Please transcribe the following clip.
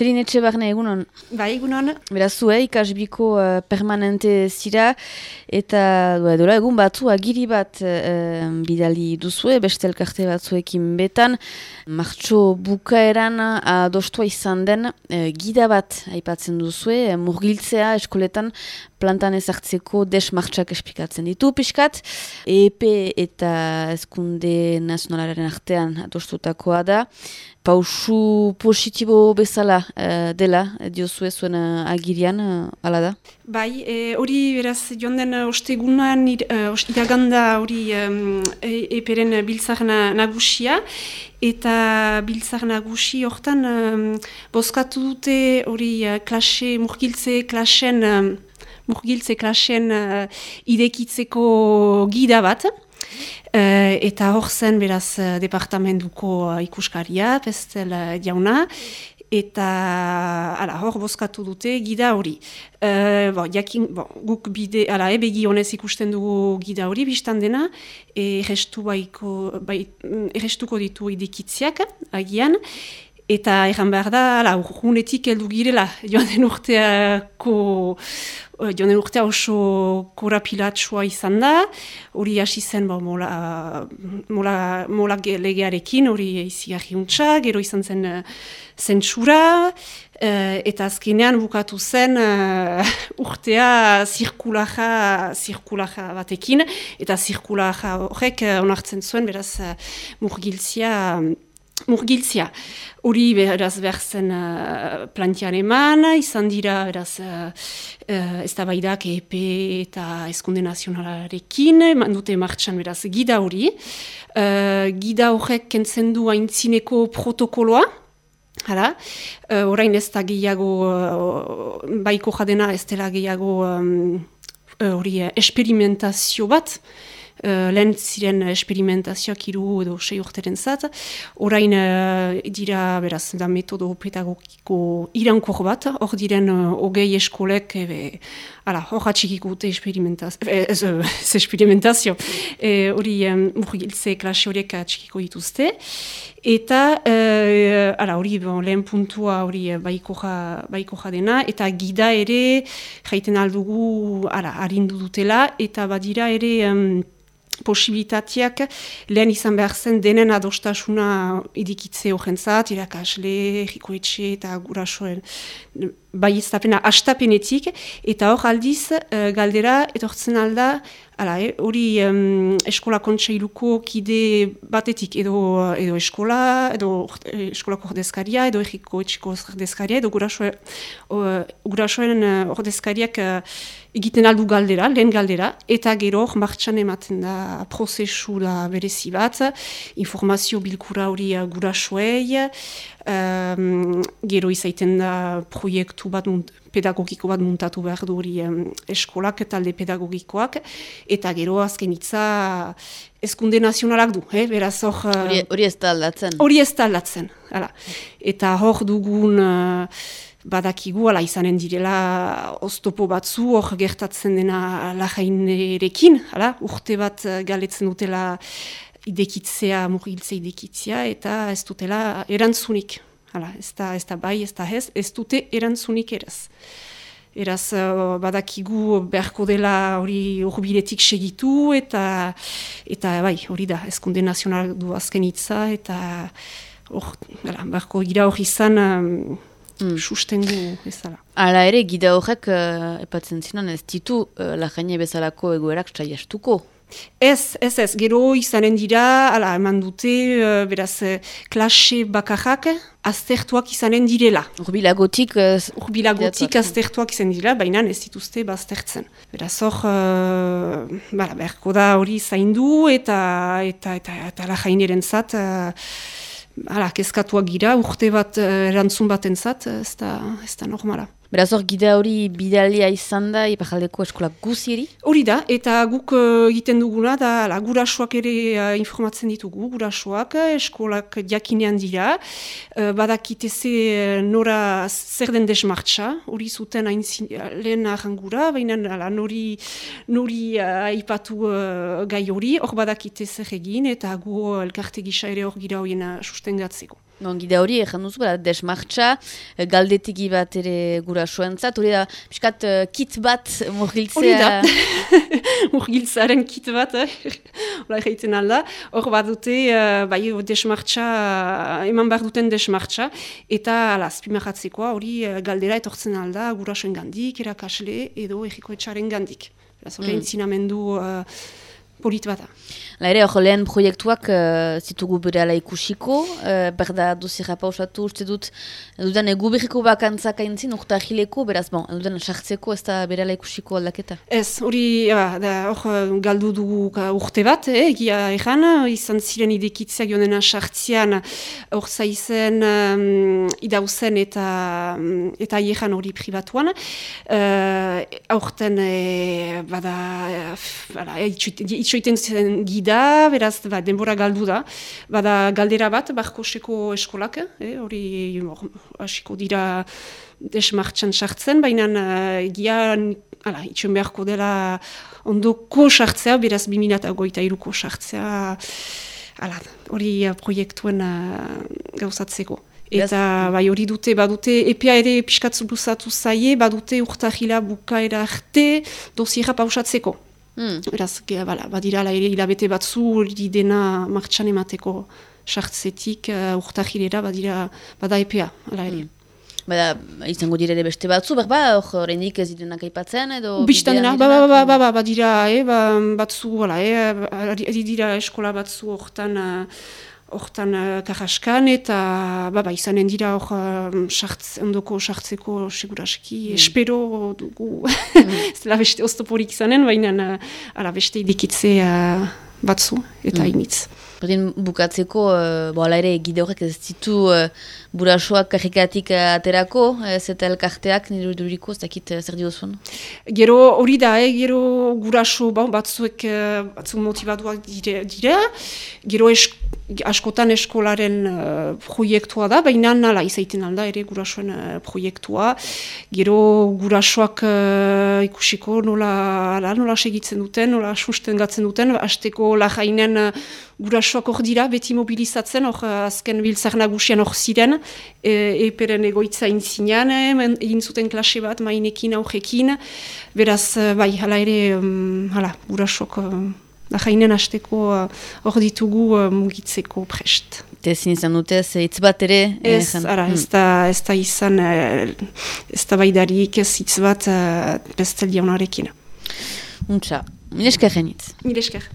Zerin etxe barne egunon? Ba, egunon. Beraz, zu, eh, ikasbiko uh, permanente zira, eta dola, egun batzu agiri bat uh, bidali duzue, beste elkarte batzuekin betan, martxo bukaeran adostua izan den uh, gida bat aipatzen duzue, murgiltzea eskoletan plantan ezartzeko desmartxak esplikatzen ditu pixkat, EP eta eskunde nazionalaren artean adostutakoa da, pausu positibo bezala uh, dela, diozu zuen uh, agirian, uh, ala da? Bai, hori e, beraz joan den ostegunan, iraganda hori um, eperen biltzak nagusia, eta biltzak nagusi hortan um, bozkatu dute hori klase, murgiltze klasen, um, murgiltze klasen uh, idekitzeko gida bat, Uh, eta hor zen beraz departamentuko uh, ikuskaria, pestel jauna, eta ala, hor bozkatu dute gida hori. Uh, bo, jakin, bo, guk bide, ala, ebegi honez ikusten dugu gida hori biztan dena, errestu baiko, bai, errestuko ditu idekitziak, agian, Eta egan behar da, ala, urgunetik heldu girela, joan den urteako, eh, joan den urtea oso korapilatsua izan da, hori hasi zen ba, mola, mola, mola legearekin, hori izigarri untsa, gero izan zen uh, zentsura, uh, eta azkenean bukatu zen urtea zirkulaja, zirkulaja batekin, eta zirkulaja horrek onartzen zuen, beraz, murgiltzia, murgiltzia. Hori beraz berzen uh, plantian eman, izan dira beraz uh, uh, ez da baidak EP eta eskunde nazionalarekin, mandute martxan beraz gida hori. Uh, gida horrek kentzen du haintzineko protokoloa, Hala, uh, orain ez da gehiago, uh, baiko jadena ez dela gehiago hori um, uh, esperimentazio bat, uh, lehen ziren esperimentazioak iru edo sei urteren zat, orain uh, dira, beraz, da metodo pedagogiko irankor bat, hor diren uh, ogei eskolek, ebe, ala, hor atxikiko dute esperimentazio, ez, ez esperimentazio, hori e, um, klase horiek atxikiko dituzte, eta uh, hori bon, lehen puntua hori baiko, ja, baiko jadena, eta gida ere jaiten aldugu, ara, harindu dutela, eta badira ere, um, posibilitateak lehen izan behar zen denen adostasuna idikitze horrentzat, irakasle, jikoetxe eta gurasoen bai ez astapenetik, eta hor aldiz uh, galdera etortzen alda, hala, eh, hori um, eskola kontseiluko kide batetik, edo, edo eskola, edo eh, eskolako ordezkaria, edo egiko etxiko ordezkaria, edo gurasoen, uh, uh, ordezkariak uh, egiten aldu galdera, lehen galdera, eta gero martxan ematen da prozesu da berezi bat, informazio bilkura hori gurasoei, um, gero izaiten da proiektu bat pedagogiko bat muntatu behar du hori eskolak eta alde pedagogikoak, eta gero azken itza eskunde nazionalak du, eh? beraz hor... Hori ez da aldatzen. Hori ez da aldatzen, eta hor dugun... Uh, badakigu, ala izanen direla oztopo batzu, hor gertatzen dena lajainerekin, ala, urte bat galetzen dutela idekitzea, murgiltze idekitzea, eta ez dutela erantzunik. Hala, ez da, ez da bai, ez da ez, ez dute erantzunik eraz. Eraz, uh, badakigu beharko dela hori urbiletik segitu, eta, eta bai, hori da, ezkunde nazional du azken itza, eta hor, beharko gira hori izan, um, Mm. sustengu bezala. Hala ere, gida horrek, uh, epatzen zinan, ez ditu uh, lajaine bezalako egoerak txaiastuko. Ez, ez, ez, gero izanen dira, ala, eman dute, uh, beraz, klase bakarrak, aztertuak izanen direla. Urbilagotik, uh, Urbilagotik aztertuak izan dira, baina ez dituzte baztertzen. Beraz, hor, uh, bera, berko da hori zaindu, eta, eta, eta, eta, eta jaineren zat, Hala, kezkatuak gira, urte bat erantzun bat entzat, ez da, ez da normala. Beraz hor, gida hori bidalia izan da, ipajaldeko eskola guzieri? Hori da, eta guk uh, egiten duguna, da la, gurasoak ere uh, informatzen ditugu, gurasoak, eskolak jakinean dira, uh, badakiteze nora zer den desmartza, hori zuten hain lehen ahangura, baina nori, nori uh, ipatu gai hori, hor badakiteze egin, eta gu elkarte gisa ere hor gira horien sustengatzeko. Gide hori, egin duzu, bera, desmartxa, eh, galdetigi bat ere gura soentzat, hori da, piskat, uh, kit bat murgiltzea. Hori da, murgiltzearen kit bat, eh? hori egiten alda. Hor bat dute, uh, bai, desmartxa, eman behar duten desmartxa, eta ala, spimaratzekoa hori galdera etortzen alda gura soen gandik, erakasle, edo egiko etxaren gandik. Hori mm. entzinamendu polit bata. La ere, hor lehen proiektuak uh, zitugu bere ala ikusiko, uh, berda duzira pausatu uste dut, duden egu berriko bakantzak aintzin, urta ahileko, beraz, bon, duden sartzeko ez da bere ala ikusiko aldaketa? Ez, hori, hor galdu dugu urte bat, eh, egia egan, izan ziren idekitzeak jonena sartzean, hor zaizen um, idauzen eta um, eta iehan hori privatuan, uh, aurten, eh, bada, uh, itxoiten zen gida, da, beraz, ba, denbora galdu da. Bada galdera bat, barkoseko eskolak, eh, hori hasiko dira desmartxan sartzen, baina uh, gia, ala, itxen beharko dela ondoko sartzea, beraz, biminata goita iruko sartzea, ala, hori uh, proiektuen uh, gauzatzeko. Eta bai hori dute, badute epia ere piskatzu buzatu zaie, badute urtahila bukaera arte dosiera pausatzeko. Mm. Beraz, bala, badira ere hilabete batzu hori dena martxan emateko sartzetik uh, urtahilera badira bada epea, ala ere. Mm. Bada, izango direre beste batzu, berba, hor horrendik ez direnak aipatzen edo... Bistan dena, ba, ba, ba, ba, ba, badira, eh, ba, batzu, wala, eh, dira eskola batzu hortan... Uh, hortan uh, karaskan eta ba, ba, izanen dira hor uh, ondoko sartzeko seguraski mm. espero dugu mm. ez dela beste oztoporik izanen, baina uh, beste idikitze uh, batzu eta mm. initz. Berdin bukatzeko, uh, bo, ala ere, gide horrek ez ditu uh, burasoak karrikatik uh, aterako, ez eta elkarteak nire duriko, ez dakit uh, zer diozun? Gero hori da, eh, gero guraso ba, batzuek uh, batzu motivatuak dire, dire, gero esk, askotan eskolaren uh, proiektua da, baina nala izaiten alda ere gurasoen uh, proiektua. Gero gurasoak uh, ikusiko nola, nola segitzen duten, nola susten gatzen duten, hasteko lajainen uh, gurasoak hor dira, beti mobilizatzen, hor azken biltzak nagusian hor ziren, e, eperen egoitza intzinean, egin zuten klase bat, mainekin, aurrekin, beraz, bai, hala ere, um, hala, gurasoak, um, jainen hasteko hor uh, ditugu uh, mugitzeko prest. Tezin izan dute, hitz bat ere? Ez, ara, ez, da, ez da izan, ez da baidarik, ez hitz bat uh, bestel jaunarekin. Untsa, milesker genitz. Milesker.